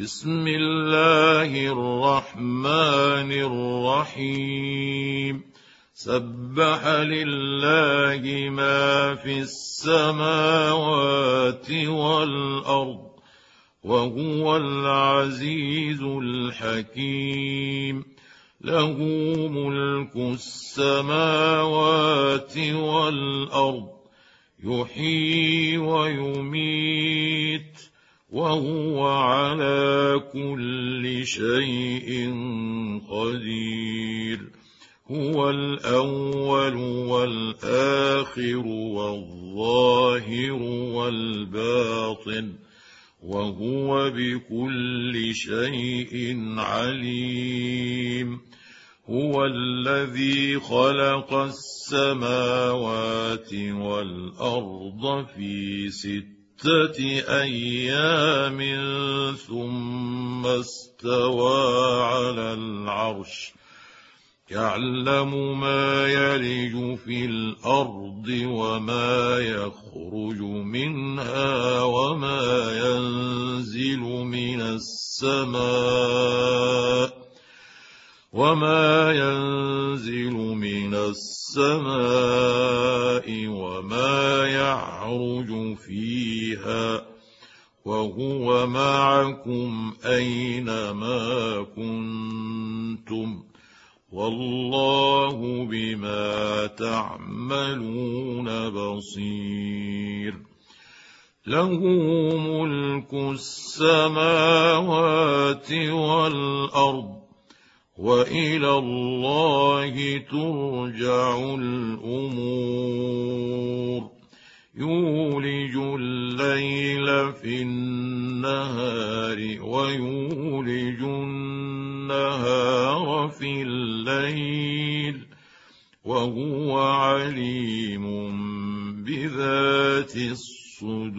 بسم الله الرحمن الرحيم. سبح لله ما في السماوات والأرض وهو العزيز الحكيم. له ملك السماوات والأرض يحيي ويميت. وهو على كل شيء قدير. هو الأول والآخر والظاهر والباطن وهو بكل شيء عليم. هو الذي خلق السماوات والأرض في سته أيام ثم استوى على العرش. يعلم ما يلج في الأرض وما يخرج منها وما ينزل من السماء. وما ينزل من السماء وما يعرج فيها وهو معكم اينما كنتم والله بما تعملون بصير له ملك السماوات والارض وإلى الله ترجع الأمور. يولج الليل في النهار ويولج النهار في الليل وهو عليم بذات الصدور.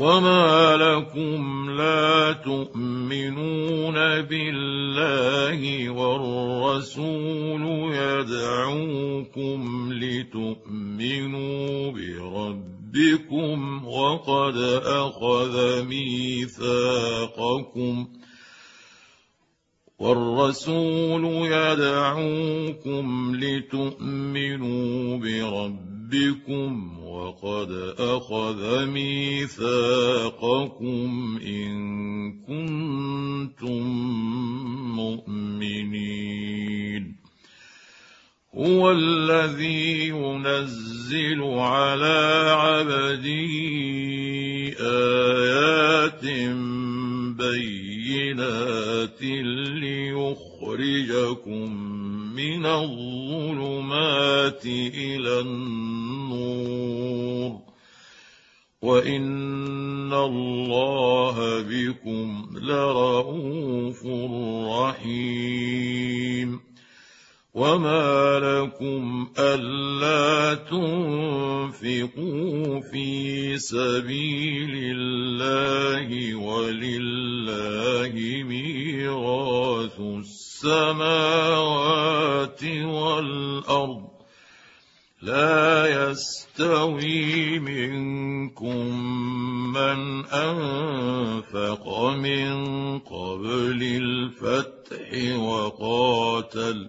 وما لكم لا تؤمنون بالله والرسول يدعوكم لتؤمنوا بربكم وقد اخذ ميثاقكم والرسول يدعوكم لتؤمنوا بربكم وقد أخذ ميثاقكم إن كنتم مؤمنين. هو الذي ينزل على عبده آيات بينات من الظلمات إلى النور. وإن الله بكم لرءوف رحيم. وما لكم ألا تنفقوا في سبيل ميراث السماوات والأرض لا يستوي منكم من أنفق من قبل الفتح وقاتل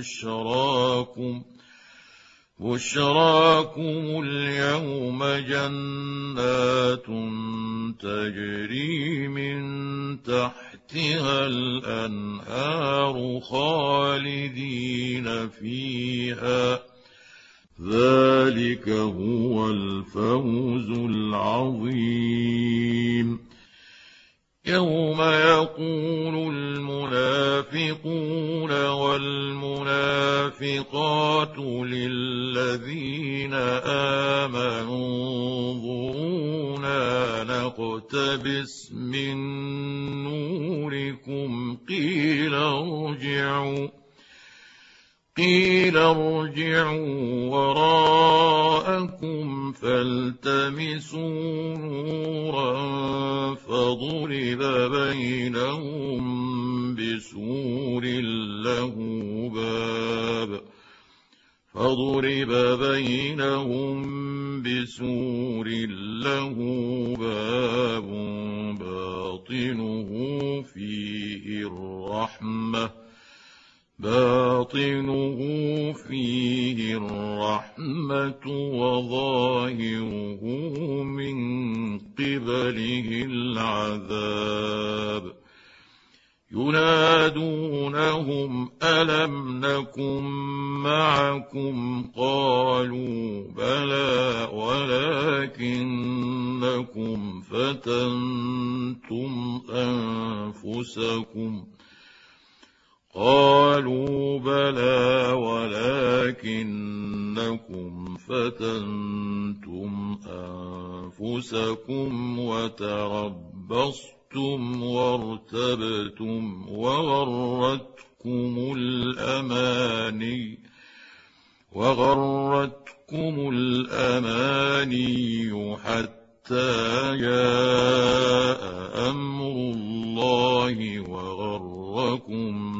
بشراكم بشراكم اليوم جنات تجري من تحتها الأنهار خالدين فيها. ذلك هو الفوز العظيم. يوم يقول المنافقون والمنافقات للذين آمنوا. انظرونا نقتبس من نوركم قيل ارجعوا. قيل ارجعوا وراءكم فالتمسوا نورا فضرب بينهم بسور له باب فضرب بينهم بسور له باب باطنه فيه الرحمة باطنه فيه الرحمة وظاهره من قبله العذاب. ينادونهم ألم نكن معكم؟ قالوا بلى ولكنكم فتنتم أنفسكم ۖ. قالوا بلى ولكنكم فتنتم أنفسكم وتربصتم وارتبتم وغرتكم الأماني وغرتكم الأماني حتى جاء أمر الله وغركم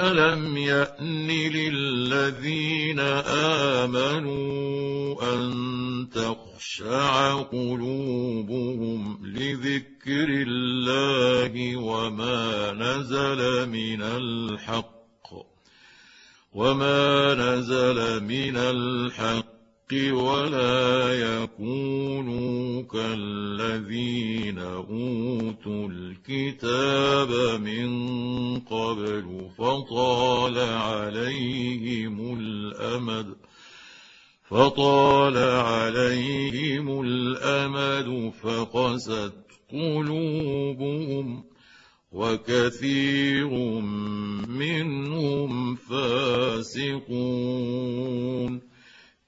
الم يان للذين امنوا ان تخشع قلوبهم لذكر الله وما نزل من الحق وما نزل من الحق ولا يكونوا كالذين أوتوا الكتاب من قبل فطال عليهم الأمد فطال عليهم الأمد فقست قلوبهم وكثير منهم فاسقون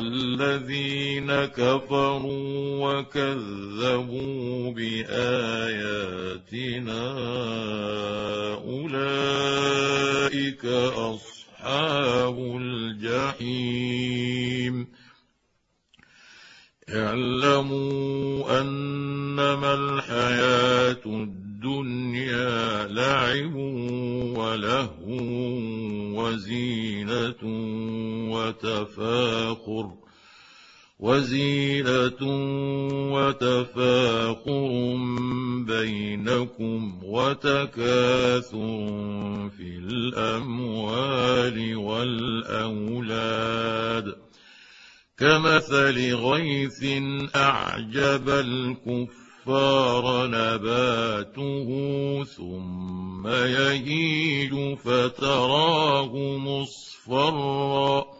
والذين كفروا وكذبوا بآياتنا أولئك أصحاب الجحيم. اعلموا أنما الحياة الدنيا لعب ولهو وزينة وتفاخر وزينة وتفاخر بينكم وتكاثر في الأموال والأولاد كمثل غيث أعجب الكفار نباته ثم يهيج فتراه مصفرا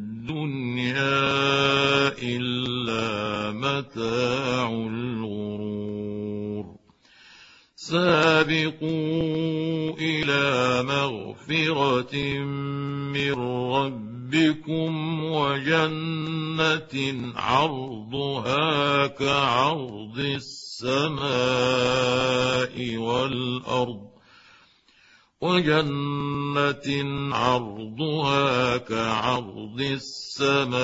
إلا متاع الغرور. سابقوا إلى مغفرة من ربكم وجنة عرضها كعرض السماء والأرض. وجنة عرضها كعرض السماء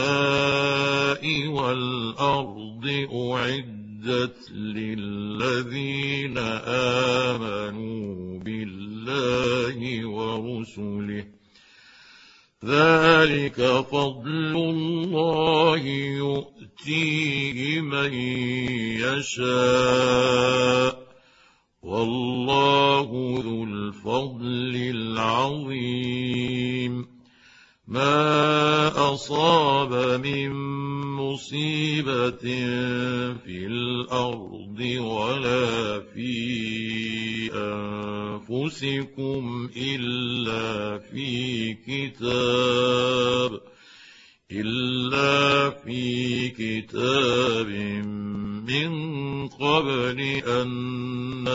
والأرض أعدت للذين آمنوا بالله ورسله. ذلك فضل الله يؤتيه من يشاء. والله ذو الفضل العظيم. ما أصاب من مصيبة في الأرض ولا في أنفسكم إلا في كتاب إلا في كتاب من قبل أن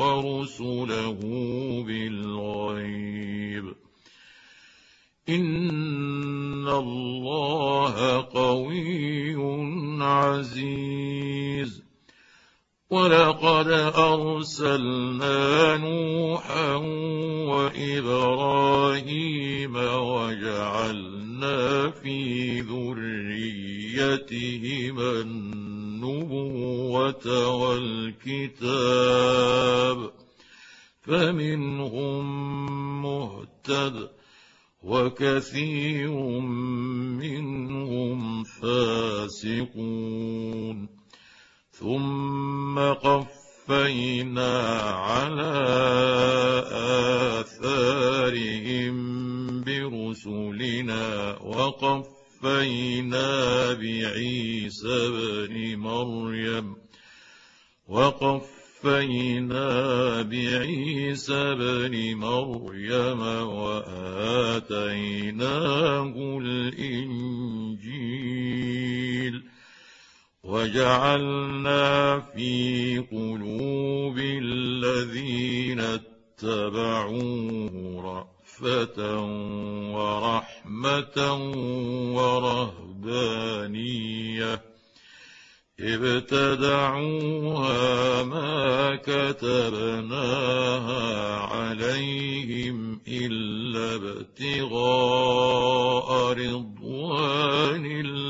ورسله بالغيب إن الله قوي عزيز ولقد ارسلنا نوحا وابراهيم وجعلنا في ذريتهما النبوة والكتاب فمنهم مهتد وكثير منهم فاسقون. ثم قفينا على آثارهم برسلنا وقفينا بعيسى بن مريم وقف وكفينا بعيسى بن مريم وآتيناه الإنجيل وجعلنا في قلوب الذين اتبعوه رأفة ورحمة ورهبانية. ابتدعوها ما كتبناها عليهم إلا ابتغاء رضوان الله.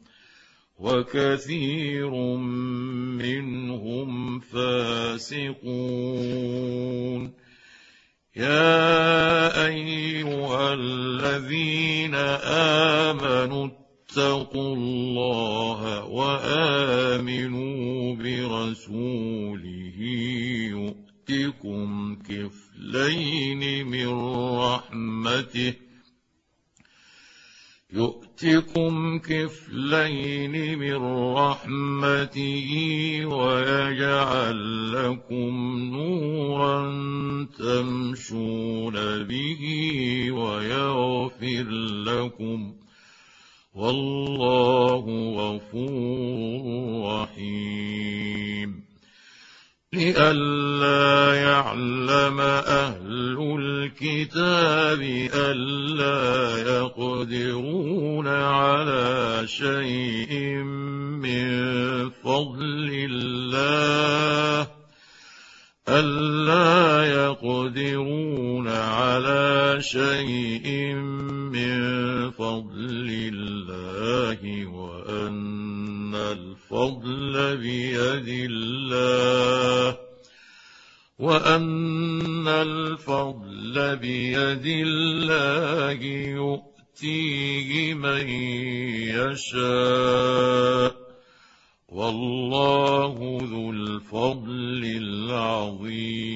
وكثير منهم فاسقون. يا أيها الذين آمنوا اتقوا الله وآمنوا برسوله. يؤتكم كفلين من رحمته. يؤتكم كفلين من رحمته ويجعل لكم نورا تمشون به ويغفر لكم والله غفور رحيم لئلا يعلم أهل الكتاب ألا يقدرون على شيء من فضل الله ألا يقدرون على شيء من فضل الله وأن الفضل بيد الله وأن الفضل بيد الله يؤتيه من يشاء والله ذو الفضل العظيم.